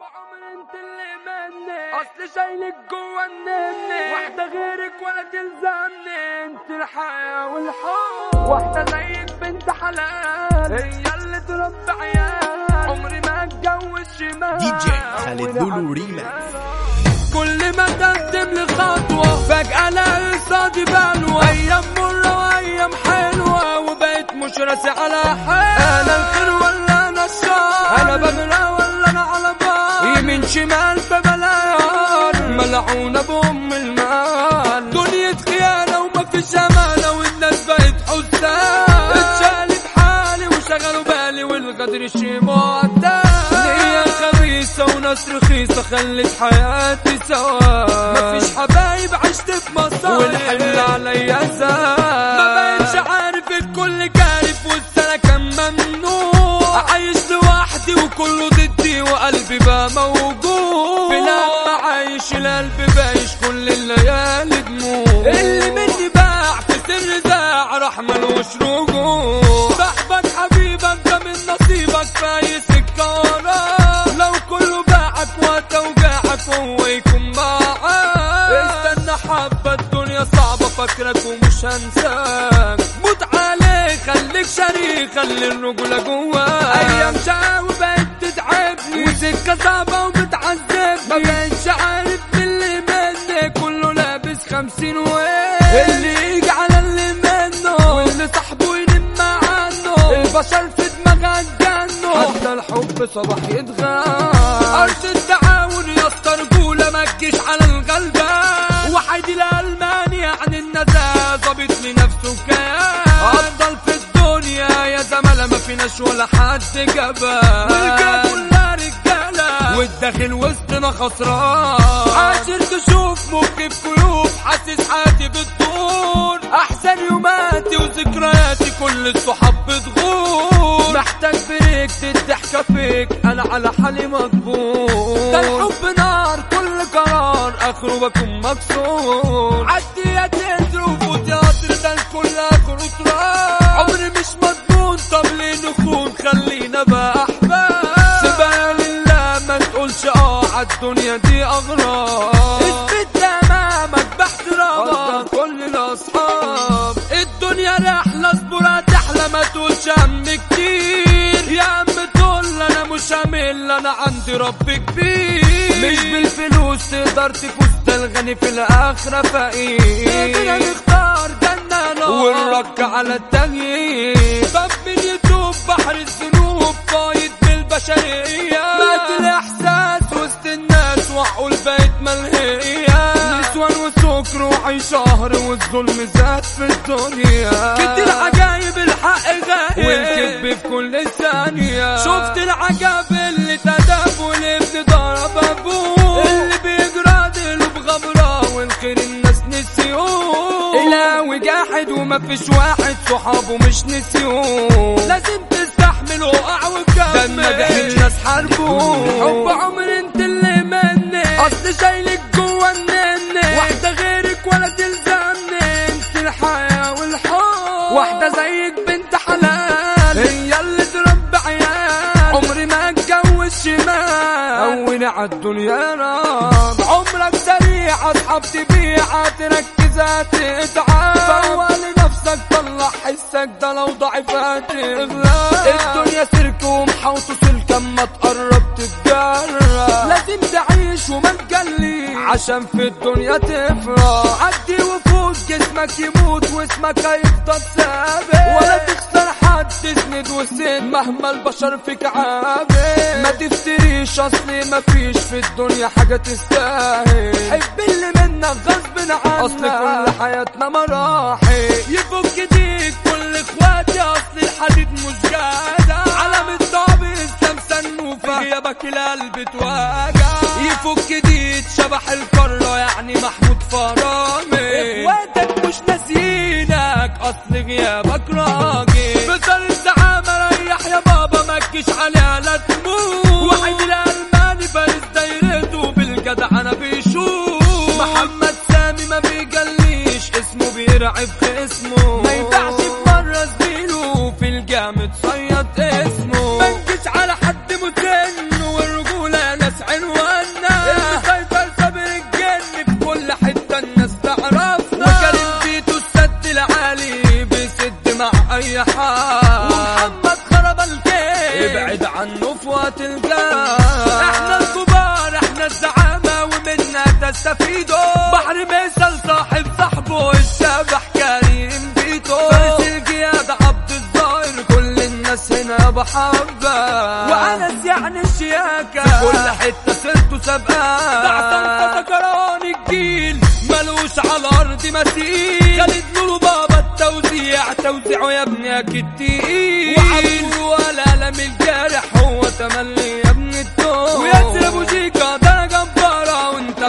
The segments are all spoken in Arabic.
بعمر انت اللي مني اصل شايلك جوا النني. واحدة غيرك ولا تلزمني. انت الحياة والحب. واحدة زيك بنت حلال. هي اللي تربي عيال. عمري ما اتجوز شمال. D J خالد لولو ريماكس. كل ما تقدم لي خطوة فجأة الاقي قصادي بلوى. أيام مرة وأيام حلوة وبقيت مش راسي على حال. أنا الخير ولا أنا الشر؟ أنا بغلى يمين شمال ببلايار ملعونة بأم المال. دنيا خيانة وما فيش أمانة والناس بقت حسان اتشالت حالي وشغلوا بالي والغدر شي معتاد نية خبيثة وناس رخيصة خلت حياتي سوا مفيش حبايب عشت في مصاري والحمل عليا زاد. ما بقتش عارف الكل ملوش رجوع صاحبك حبيبك ده من نصيبك سكة وراه لو كله باعك وتوجعك وهو يكون معاك. استنى حبة الدنيا صعبة فاكرك ومش هنساك. موت عليه خليك شريك خلي الرجولة جواك. أيام شقاوة تتعبني. وسكة صعبة البشر في دماغها اتجنوا حتى الحب صباح يتغاب أرض التعاون يا اسطى رجولة ما تجيش على الغلبان وحيد الألماني يعني النزاهة ظابط لنفسه كيان أفضل في الدنيا يا زملاء ما فيناش ولا حد جبان والجا كلها رجالة والداخل وسطنا خسران. عاشر تشوف موقف قلوب حاسس حياتي بتدور أحسن يوماتي وذكرياتي كل الصحاب بتغور محتاج بريك الضحكة فيك أنا على حالي مجبور ده الحب نار كل قرار آخره بكون مكسور. عدي يا تنزل وفوت يا قطر ده الكل آخره تراب عمري مش مضمون طب ليه نخون؟ خلينا بقى أحباب. سيبها لله ما تقولش آه عالدنيا دي أغراب. كل الأصحاب الدنيا رحلة اصبر تحلى ما تقولش هم كتير. يا عم تقول أنا مش همل أنا عندي رب كبير. مش بالفلوس تقدر تفوز ده الغني في الآخرة فقير. بدنا نختار جنة نار. والرك على التغيير باب من يتوب بحر الذنوب. وسكر وعي شهر والظلم زاد في الدنيا. كتير عجايب الحق غايب والكذب في كل ثانية. شفت العجب اللي تدب والابن ضرب أبوه. اللي بيجرى ديله بغبرة والخير الناس نسيوه. الهوي جاحد وما فيش واحد صحابه مش نسيوه. لازم تستحمل وقع وكمل ده الناس حاربوه. حب عمر عالدنيا نار عمرك سريع اصحاب تبيع تركز هتتعب فوق لنفسك طلع حسك ده لو ضعف هتغلى الدنيا سيرك ومحوط سلك اما تقرب تتجرى لازم تعيش وما تجلي عشان في الدنيا تفرح. عدي وفوت جسمك يموت واسمك هيفضل ثابت. ولا تخسر حد تسند وسند مهما البشر فيك عابد. ما تفتريش أصلي ما فيش في الدنيا حاجة تستاهل. حب اللي منك غصب عنك. أصل كل حياتنا مراحل. يفك إيديك كل إخواتي. أصل الحديد مش جادع علم الطعب اسلام سنوفة غيابك القلب تواجع. يفك إيديك شبح القارة يعني محمود فرامي اصل غيابك عنه في وقت الجاه إحنا الكبار إحنا الزعامة ومنا تستفيدوا. بحر مثل صاحب صاحبه الشبح كريم بيتو فارس الجياد عبد الظاهر كل الناس هنا بحبة. وأنس يعني الشياكة. في كل حتة صرتوا سابقة بعد سكران الجيل. ملوش على الأرض مثيل. خالد نور بابا التوزيع. توزيعه يا ابني أكيد تقيل.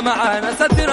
معانا ساتر